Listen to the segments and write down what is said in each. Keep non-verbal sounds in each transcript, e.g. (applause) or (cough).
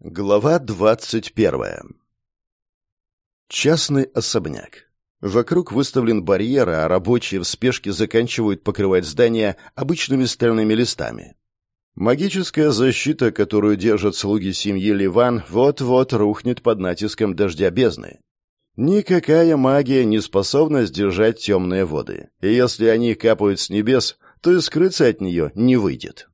Глава двадцать первая. Частный особняк. Вокруг выставлен барьер, а рабочие в спешке заканчивают покрывать здание обычными стальными листами. Магическая защита, которую держат слуги семьи Ливан, вот-вот рухнет под натиском дождя бездны. Никакая магия не способна сдержать темные воды, и если они капают с небес, то и скрыться от нее не выйдет.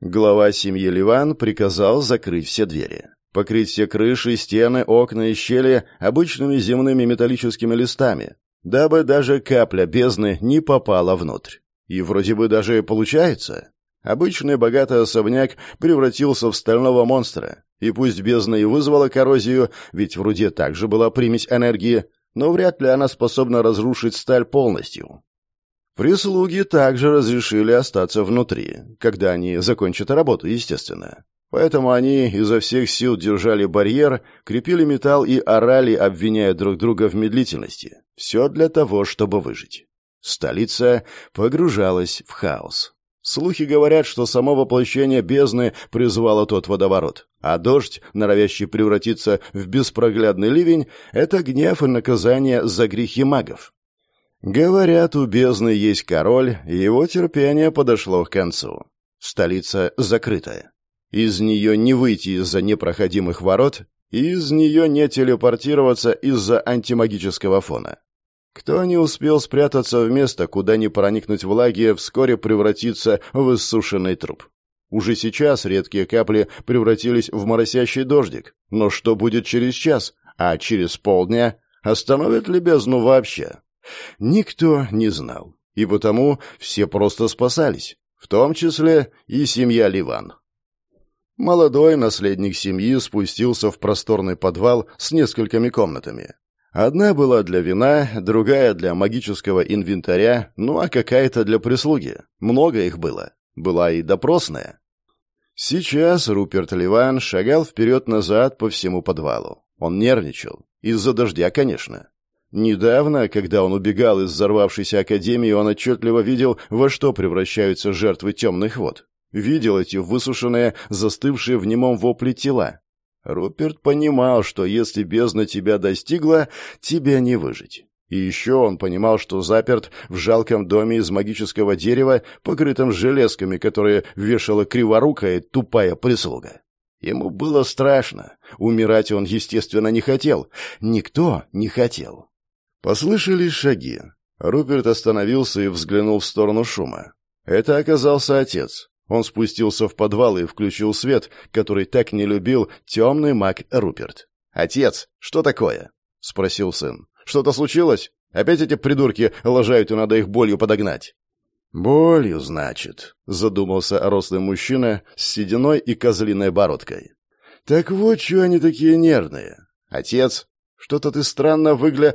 Глава семьи Ливан приказал закрыть все двери. Покрыть все крыши, стены, окна и щели обычными земными металлическими листами, дабы даже капля бездны не попала внутрь. И вроде бы даже получается. Обычный богатый особняк превратился в стального монстра. И пусть бездна и вызвала коррозию, ведь в руде также была примесь энергии, но вряд ли она способна разрушить сталь полностью. Прислуги также разрешили остаться внутри, когда они закончат работу, естественно. Поэтому они изо всех сил держали барьер, крепили металл и орали, обвиняя друг друга в медлительности. Все для того, чтобы выжить. Столица погружалась в хаос. Слухи говорят, что само воплощение бездны призвало тот водоворот, а дождь, норовящий превратиться в беспроглядный ливень, это гнев и наказание за грехи магов. Говорят, у бездны есть король, его терпение подошло к концу. Столица закрытая. Из нее не выйти из-за непроходимых ворот, из нее не телепортироваться из-за антимагического фона. Кто не успел спрятаться в место, куда не проникнуть влаги, вскоре превратится в иссушенный труп. Уже сейчас редкие капли превратились в моросящий дождик. Но что будет через час, а через полдня? Остановит ли бездну вообще? Никто не знал, и потому все просто спасались, в том числе и семья Ливан. Молодой наследник семьи спустился в просторный подвал с несколькими комнатами. Одна была для вина, другая для магического инвентаря, ну а какая-то для прислуги. Много их было. Была и допросная. Сейчас Руперт Ливан шагал вперед-назад по всему подвалу. Он нервничал. Из-за дождя, конечно. Недавно, когда он убегал из взорвавшейся академии, он отчетливо видел, во что превращаются жертвы темных вод. Видел эти высушенные, застывшие в немом вопле тела. Руперт понимал, что если бездна тебя достигла, тебе не выжить. И еще он понимал, что заперт в жалком доме из магического дерева, покрытом железками, которые вешала криворукая тупая прислуга. Ему было страшно. Умирать он, естественно, не хотел. Никто не хотел. Послышались шаги. Руперт остановился и взглянул в сторону шума. Это оказался отец. Он спустился в подвал и включил свет, который так не любил темный маг Руперт. «Отец, что такое?» — спросил сын. «Что-то случилось? Опять эти придурки лажают, и надо их болью подогнать». «Болью, значит», — задумался рослый мужчина с сединой и козлиной бородкой. «Так вот, что они такие нервные. Отец, что-то ты странно выгля...»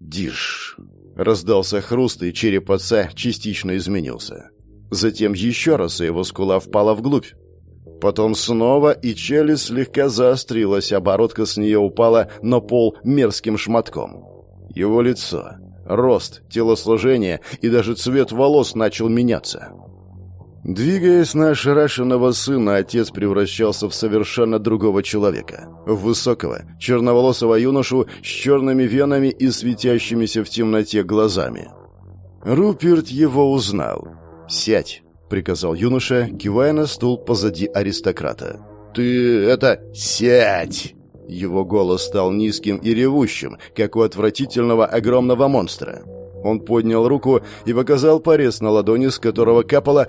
Диш. Раздался хруст, и череп отца частично изменился. Затем еще раз, его скула впала вглубь. Потом снова, и челюсть слегка заострилась, а бородка с нее упала на пол мерзким шматком. Его лицо, рост, телосложение и даже цвет волос начал меняться. Двигаясь на ошарашенного сына, отец превращался в совершенно другого человека. В высокого, черноволосого юношу с черными венами и светящимися в темноте глазами. Руперт его узнал. «Сядь», — приказал юноша, кивая на стул позади аристократа. «Ты это... сядь!» Его голос стал низким и ревущим, как у отвратительного огромного монстра. Он поднял руку и показал порез на ладони, с которого капала...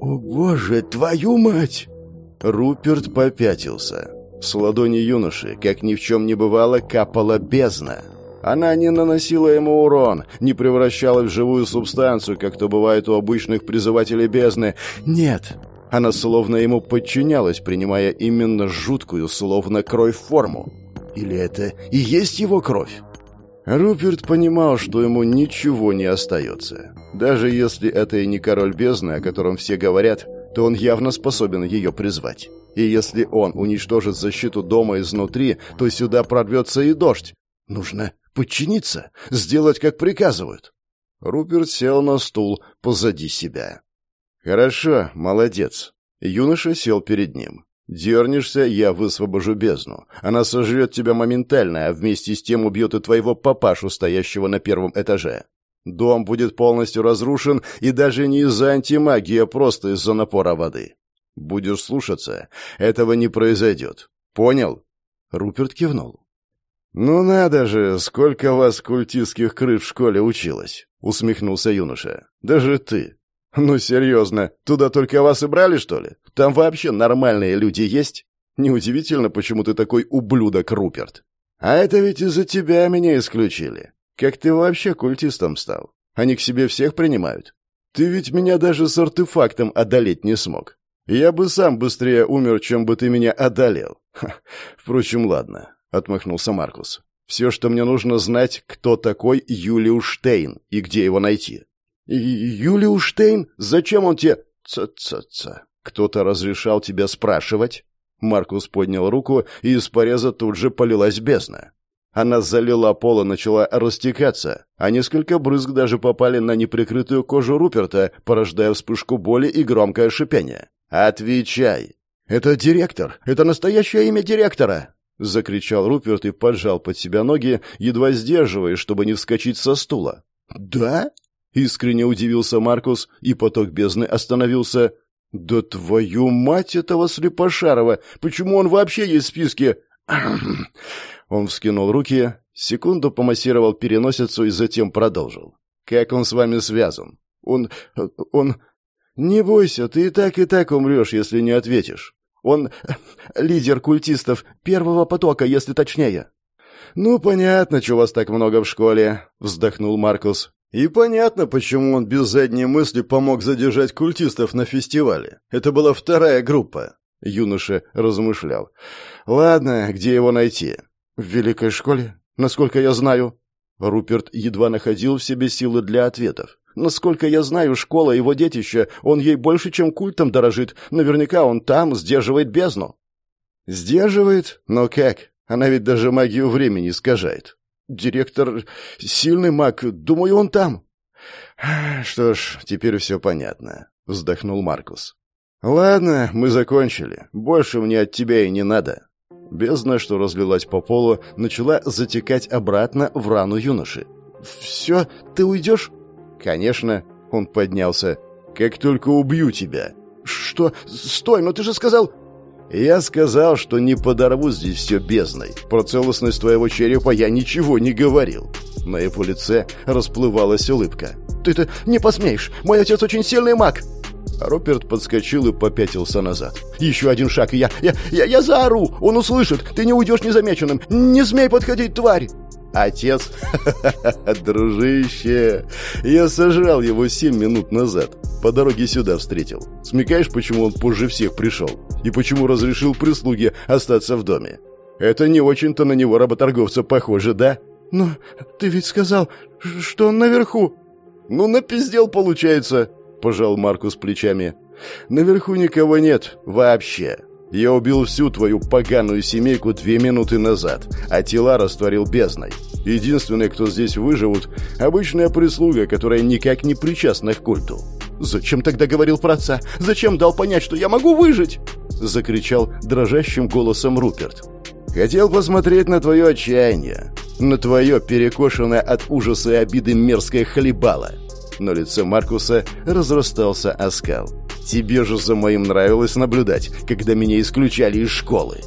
«О, боже, твою мать!» Руперт попятился. С ладони юноши, как ни в чем не бывало, капала бездна. Она не наносила ему урон, не превращалась в живую субстанцию, как то бывает у обычных призывателей бездны. Нет, она словно ему подчинялась, принимая именно жуткую, словно кровь форму. Или это и есть его кровь? Руперт понимал, что ему ничего не остается. Даже если это и не король бездны, о котором все говорят, то он явно способен ее призвать. И если он уничтожит защиту дома изнутри, то сюда прорвется и дождь. Нужно подчиниться, сделать, как приказывают. Руперт сел на стул позади себя. «Хорошо, молодец». Юноша сел перед ним. Дернешься, я высвобожу бездну. Она сожрет тебя моментально, а вместе с тем убьет и твоего папашу, стоящего на первом этаже. Дом будет полностью разрушен, и даже не из-за антимагии, а просто из-за напора воды. Будешь слушаться, этого не произойдет. Понял?» Руперт кивнул. «Ну надо же, сколько вас культистских крыт в школе училось!» — усмехнулся юноша. «Даже ты. Ну, серьезно, туда только вас и брали, что ли? Там вообще нормальные люди есть? Неудивительно, почему ты такой ублюдок, Руперт. А это ведь из-за тебя меня исключили. Как ты вообще культистом стал? Они к себе всех принимают? Ты ведь меня даже с артефактом одолеть не смог. Я бы сам быстрее умер, чем бы ты меня одолел. Ха. Впрочем, ладно, — отмахнулся Маркус. Все, что мне нужно знать, кто такой Юлиус Штейн и где его найти. «Юлиус Штейн? Зачем он тебе...» «Ца-ца-ца. Кто-то разрешал тебя спрашивать?» Маркус поднял руку, и из пореза тут же полилась бездна. Она залила пол и начала растекаться, а несколько брызг даже попали на неприкрытую кожу Руперта, порождая вспышку боли и громкое шипение. «Отвечай!» «Это директор! Это настоящее имя директора!» — закричал Руперт и поджал под себя ноги, едва сдерживаясь, чтобы не вскочить со стула. «Да?» Искренне удивился Маркус, и поток бездны остановился. «Да твою мать этого слепошарова! Почему он вообще есть в списке?» (clears throat) Он вскинул руки, секунду помассировал переносицу и затем продолжил. «Как он с вами связан?» «Он... он...» «Не бойся, ты и так и так умрешь, если не ответишь. Он (clears throat) лидер культистов первого потока, если точнее». «Ну, понятно, чего вас так много в школе», — вздохнул Маркус. И понятно, почему он без задней мысли помог задержать культистов на фестивале. Это была вторая группа. Юноша размышлял. Ладно, где его найти? В великой школе, насколько я знаю. Руперт едва находил в себе силы для ответов. Насколько я знаю, школа его детища, он ей больше, чем культом дорожит. Наверняка он там сдерживает бездну. Сдерживает? Но как? Она ведь даже магию времени искажает. Директор — сильный маг. Думаю, он там. Что ж, теперь все понятно, — вздохнул Маркус. Ладно, мы закончили. Больше мне от тебя и не надо. Бездна, что разлилась по полу, начала затекать обратно в рану юноши. «Все, ты уйдешь?» «Конечно», — он поднялся. «Как только убью тебя». «Что? Стой, но ты же сказал...» «Я сказал, что не подорву здесь все бездной. Про целостность твоего черепа я ничего не говорил». На его лице расплывалась улыбка. «Ты-то не посмеешь! Мой отец очень сильный маг!» Руперт подскочил и попятился назад. «Еще один шаг, и я... я... я, я заору! Он услышит! Ты не уйдешь незамеченным! Не смей подходить, тварь!» Отец? (laughs) Дружище, я сожрал его семь минут назад. По дороге сюда встретил. Смекаешь, почему он позже всех пришел? И почему разрешил прислуге остаться в доме? Это не очень-то на него работорговца похоже, да? Но ты ведь сказал, что он наверху. Ну, напиздел, получается, пожал Маркус плечами. Наверху никого нет вообще. Я убил всю твою поганую семейку две минуты назад, а тела растворил бездной. Единственные, кто здесь выживут, обычная прислуга, которая никак не причастна к культу. «Зачем тогда говорил про отца? Зачем дал понять, что я могу выжить?» Закричал дрожащим голосом Руперт. «Хотел посмотреть на твое отчаяние, на твое перекошенное от ужаса и обиды мерзкое хлебало». На лице Маркуса разрастался оскал. Тебе же за моим нравилось наблюдать, когда меня исключали из школы».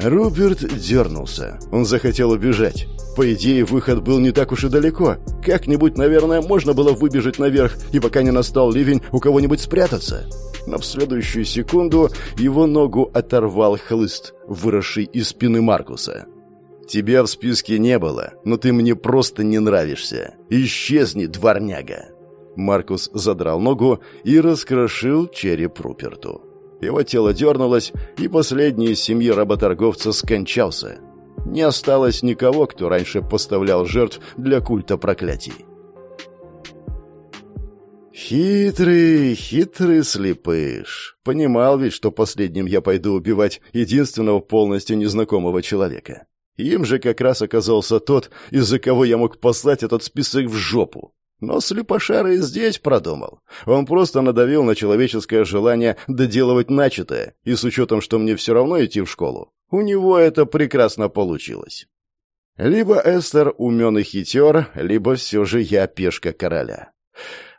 Руперт дернулся. Он захотел убежать. По идее, выход был не так уж и далеко. Как-нибудь, наверное, можно было выбежать наверх, и пока не настал ливень, у кого-нибудь спрятаться. Но в следующую секунду его ногу оторвал хлыст, выросший из спины Маркуса. «Тебя в списке не было, но ты мне просто не нравишься. Исчезни, дворняга!» Маркус задрал ногу и раскрошил череп Руперту. Его тело дернулось, и последний из семьи работорговца скончался. Не осталось никого, кто раньше поставлял жертв для культа проклятий. Хитрый, хитрый слепыш. Понимал ведь, что последним я пойду убивать единственного полностью незнакомого человека. Им же как раз оказался тот, из-за кого я мог послать этот список в жопу. Но слепошара и здесь продумал. Он просто надавил на человеческое желание доделывать начатое, и с учетом, что мне все равно идти в школу, у него это прекрасно получилось. Либо Эстер умен и хитер, либо все же я пешка короля.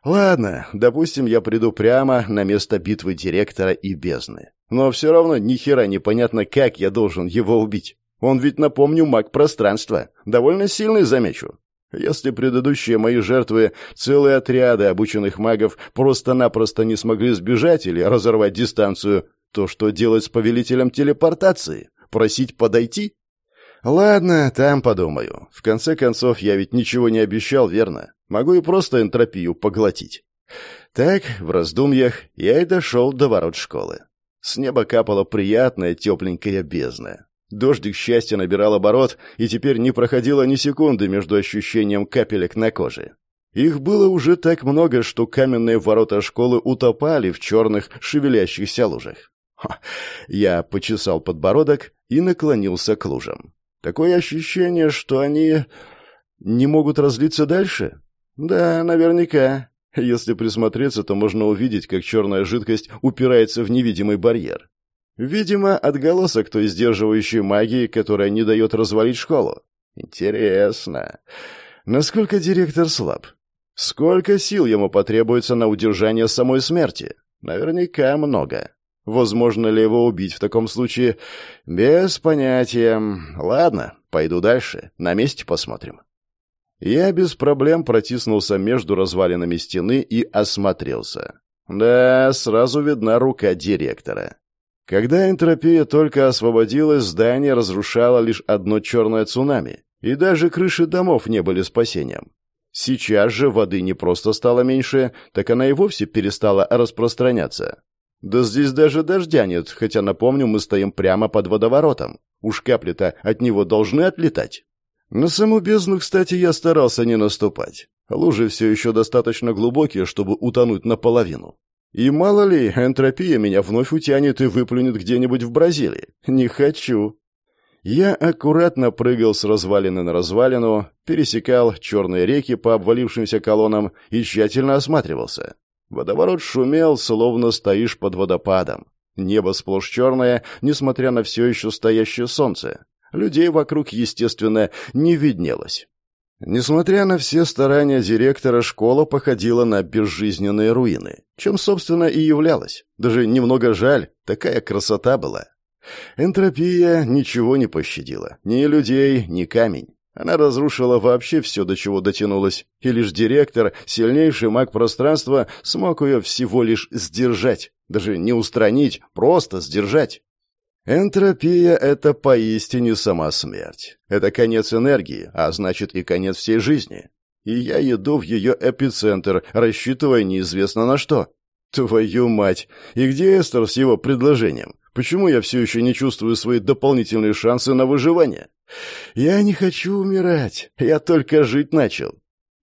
Ладно, допустим, я приду прямо на место битвы директора и бездны. Но все равно ни хера непонятно, как я должен его убить. Он ведь, напомню, маг пространства. Довольно сильный, замечу. Если предыдущие мои жертвы, целые отряды обученных магов, просто-напросто не смогли сбежать или разорвать дистанцию, то что делать с повелителем телепортации? Просить подойти? Ладно, там подумаю. В конце концов, я ведь ничего не обещал, верно? Могу и просто энтропию поглотить. Так, в раздумьях, я и дошел до ворот школы. С неба капала приятная тепленькая бездна. Дождик счастья набирал оборот, и теперь не проходило ни секунды между ощущением капелек на коже. Их было уже так много, что каменные ворота школы утопали в черных шевелящихся лужах. Ха. Я почесал подбородок и наклонился к лужам. Такое ощущение, что они не могут разлиться дальше? Да, наверняка. Если присмотреться, то можно увидеть, как черная жидкость упирается в невидимый барьер. Видимо, отголосок той сдерживающей магии, которая не дает развалить школу. Интересно. Насколько директор слаб? Сколько сил ему потребуется на удержание самой смерти? Наверняка много. Возможно ли его убить в таком случае? Без понятия. Ладно, пойду дальше. На месте посмотрим. Я без проблем протиснулся между развалинами стены и осмотрелся. Да, сразу видна рука директора. Когда энтропия только освободилась, здание разрушало лишь одно черное цунами, и даже крыши домов не были спасением. Сейчас же воды не просто стало меньше, так она и вовсе перестала распространяться. Да здесь даже дождя нет, хотя, напомню, мы стоим прямо под водоворотом. Уж капли-то от него должны отлетать. На саму бездну, кстати, я старался не наступать. Лужи все еще достаточно глубокие, чтобы утонуть наполовину. И мало ли, энтропия меня вновь утянет и выплюнет где-нибудь в Бразилии. Не хочу. Я аккуратно прыгал с развалины на развалину, пересекал черные реки по обвалившимся колоннам и тщательно осматривался. Водоворот шумел, словно стоишь под водопадом. Небо сплошь черное, несмотря на все еще стоящее солнце. Людей вокруг, естественно, не виднелось. Несмотря на все старания директора, школа походила на безжизненные руины, чем, собственно, и являлась. Даже немного жаль, такая красота была. Энтропия ничего не пощадила. Ни людей, ни камень. Она разрушила вообще все, до чего дотянулась, и лишь директор, сильнейший маг пространства, смог ее всего лишь сдержать. Даже не устранить, просто сдержать. Энтропия — это поистине сама смерть. Это конец энергии, а значит и конец всей жизни. И я иду в ее эпицентр, рассчитывая неизвестно на что. Твою мать! И где Эстер с его предложением? Почему я все еще не чувствую свои дополнительные шансы на выживание? Я не хочу умирать, я только жить начал.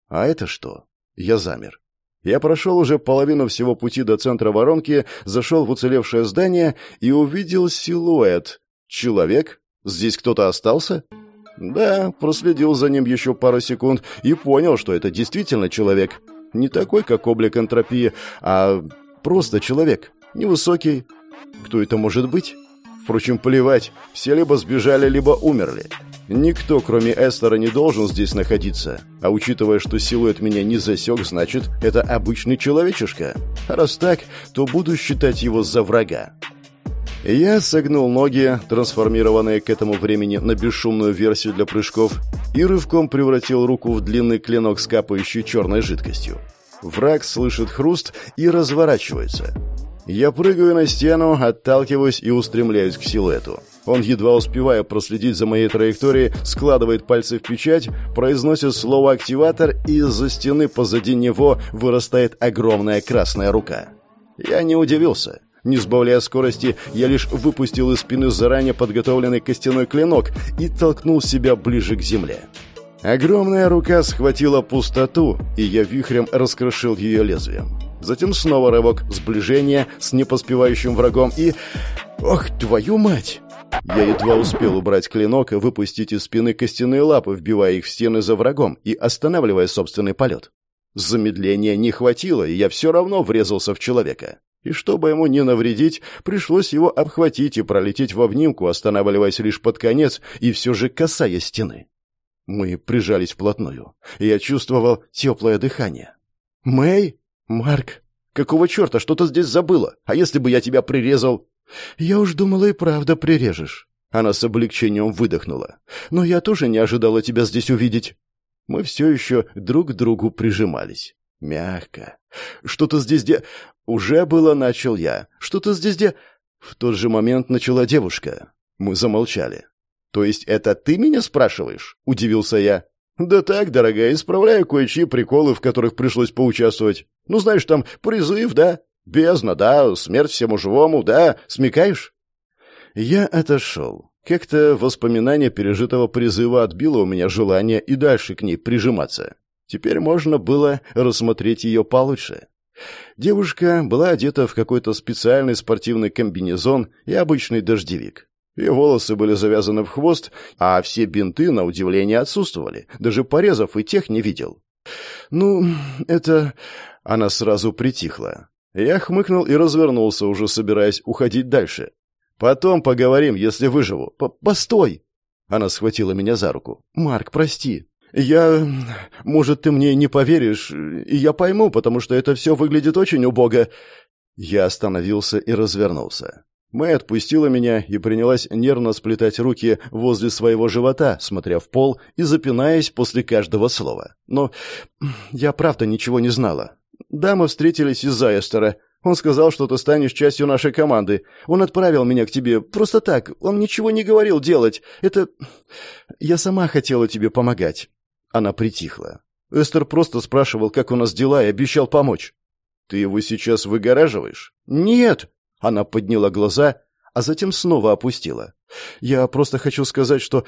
А это что? Я замер. Я прошел уже половину всего пути до центра воронки, зашел в уцелевшее здание и увидел силуэт. Человек? Здесь кто-то остался? Да, проследил за ним еще пару секунд и понял, что это действительно человек. Не такой, как облик энтропии, а просто человек. Невысокий. Кто это может быть? Впрочем, плевать. Все либо сбежали, либо умерли. Никто, кроме Эстера, не должен здесь находиться. А учитывая, что силуэт меня не засек, значит, это обычный человечишка. раз так, то буду считать его за врага. Я согнул ноги, трансформированные к этому времени на бесшумную версию для прыжков, и рывком превратил руку в длинный клинок с капающей черной жидкостью. Враг слышит хруст и разворачивается. Я прыгаю на стену, отталкиваюсь и устремляюсь к силуэту. Он, едва успевая проследить за моей траекторией, складывает пальцы в печать, произносит слово «активатор», и из-за стены позади него вырастает огромная красная рука. Я не удивился. Не сбавляя скорости, я лишь выпустил из спины заранее подготовленный костяной клинок и толкнул себя ближе к земле. Огромная рука схватила пустоту, и я вихрем раскрошил ее лезвием. Затем снова рывок сближения с непоспевающим врагом и... Ох, твою мать! Я едва успел убрать клинок и выпустить из спины костяные лапы, вбивая их в стены за врагом и останавливая собственный полет. Замедления не хватило, и я все равно врезался в человека. И чтобы ему не навредить, пришлось его обхватить и пролететь в обнимку, останавливаясь лишь под конец и все же касаясь стены. Мы прижались вплотную, и я чувствовал теплое дыхание. «Мэй? Марк, какого черта, что ты здесь забыла? А если бы я тебя прирезал?» «Я уж думала и правда прирежешь». Она с облегчением выдохнула. «Но я тоже не ожидала тебя здесь увидеть». Мы все еще друг к другу прижимались. Мягко. «Что-то здесь де...» «Уже было начал я. Что-то здесь де...» В тот же момент начала девушка. Мы замолчали. «То есть это ты меня спрашиваешь?» — удивился я. «Да так, дорогая, исправляю кое-чьи приколы, в которых пришлось поучаствовать. Ну, знаешь, там призыв, да? Бездна, да, смерть всему живому, да, смекаешь?» Я отошел. Как-то воспоминание пережитого призыва отбило у меня желание и дальше к ней прижиматься. Теперь можно было рассмотреть ее получше. Девушка была одета в какой-то специальный спортивный комбинезон и обычный дождевик. Ее волосы были завязаны в хвост, а все бинты, на удивление, отсутствовали. Даже порезов и тех не видел. «Ну, это...» Она сразу притихла. Я хмыкнул и развернулся, уже собираясь уходить дальше. «Потом поговорим, если выживу. П Постой!» Она схватила меня за руку. «Марк, прости. Я... Может, ты мне не поверишь, и я пойму, потому что это все выглядит очень убого». Я остановился и развернулся. Мэй отпустила меня и принялась нервно сплетать руки возле своего живота, смотря в пол и запинаясь после каждого слова. Но я правда ничего не знала. Да, мы встретились из-за. Он сказал, что ты станешь частью нашей команды. Он отправил меня к тебе просто так. Он ничего не говорил делать. Это... Я сама хотела тебе помогать. Она притихла. Эстер просто спрашивал, как у нас дела, и обещал помочь. Ты его сейчас выгораживаешь? Нет, она подняла глаза, а затем снова опустила. «Я просто хочу сказать, что...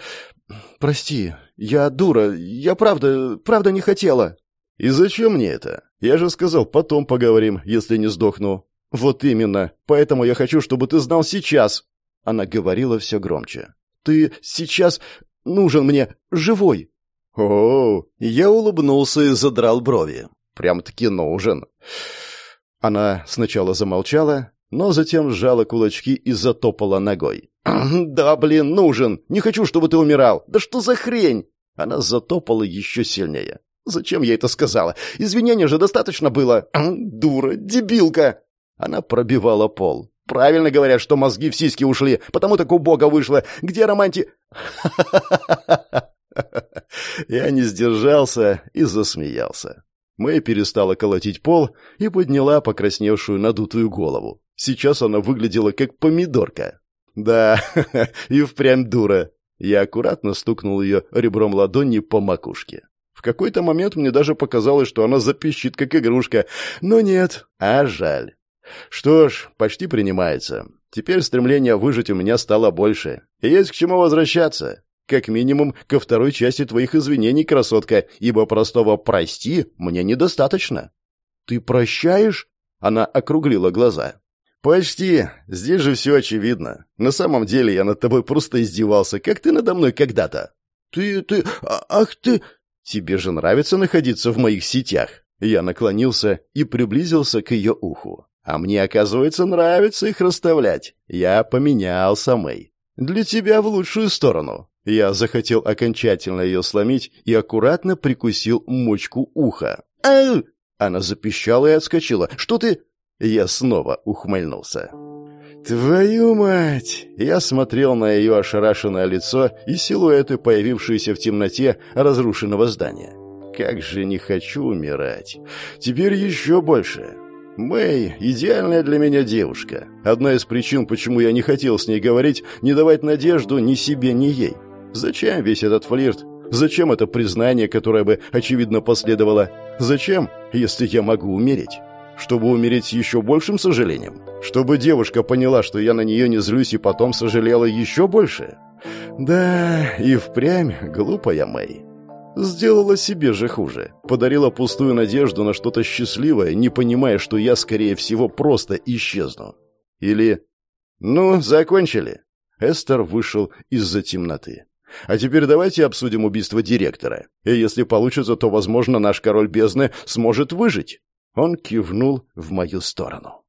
Прости, я дура, я правда, правда не хотела». «И зачем мне это? Я же сказал, потом поговорим, если не сдохну». «Вот именно. Поэтому я хочу, чтобы ты знал сейчас». Она говорила все громче. «Ты сейчас нужен мне живой». О, я улыбнулся и задрал брови. Прям-таки нужен. Она сначала замолчала, но затем сжала кулачки и затопала ногой. «Да, блин, нужен! Не хочу, чтобы ты умирал! Да что за хрень!» Она затопала еще сильнее. «Зачем я это сказала? Извинения же достаточно было!» «Дура! Дебилка!» Она пробивала пол. «Правильно говорят, что мозги в сиськи ушли, потому так убого вышло. Где романти...» (laughs) Я не сдержался и засмеялся. Мэй перестала колотить пол и подняла покрасневшую надутую голову. Сейчас она выглядела как помидорка. Да, (laughs) и впрямь дура. Я аккуратно стукнул ее ребром ладони по макушке. Какой-то момент мне даже показалось, что она запищит, как игрушка. Но нет, а жаль. Что ж, почти принимается. Теперь стремление выжить у меня стало больше. Есть к чему возвращаться. Как минимум, ко второй части твоих извинений, красотка, ибо простого «прости» мне недостаточно. «Ты прощаешь?» Она округлила глаза. «Почти. Здесь же все очевидно. На самом деле я над тобой просто издевался, как ты надо мной когда-то». «Ты... ты... А, ах ты...» «Тебе же нравится находиться в моих сетях?» Я наклонился и приблизился к ее уху. «А мне, оказывается, нравится их расставлять. Я поменялся, Мэй. Для тебя в лучшую сторону». Я захотел окончательно ее сломить и аккуратно прикусил мочку уха. «Ау!» Она запищала и отскочила. «Что ты...» Я снова ухмыльнулся. «Твою мать!» Я смотрел на ее ошарашенное лицо и силуэты, появившиеся в темноте разрушенного здания. «Как же не хочу умирать! Теперь еще больше!» Мэй – идеальная для меня девушка. Одна из причин, почему я не хотел с ней говорить, не давать надежду ни себе, ни ей. Зачем весь этот флирт? Зачем это признание, которое бы, очевидно, последовало? Зачем, если я могу умереть? Чтобы умереть с еще большим сожалением? Чтобы девушка поняла, что я на нее не злюсь и потом сожалела еще больше? Да, и впрямь глупая Мэй. Сделала себе же хуже. Подарила пустую надежду на что-то счастливое, не понимая, что я, скорее всего, просто исчезну. Или... Ну, закончили. Эстер вышел из-за темноты. А теперь давайте обсудим убийство директора. И если получится, то, возможно, наш король бездны сможет выжить». Он кивнул в мою сторону.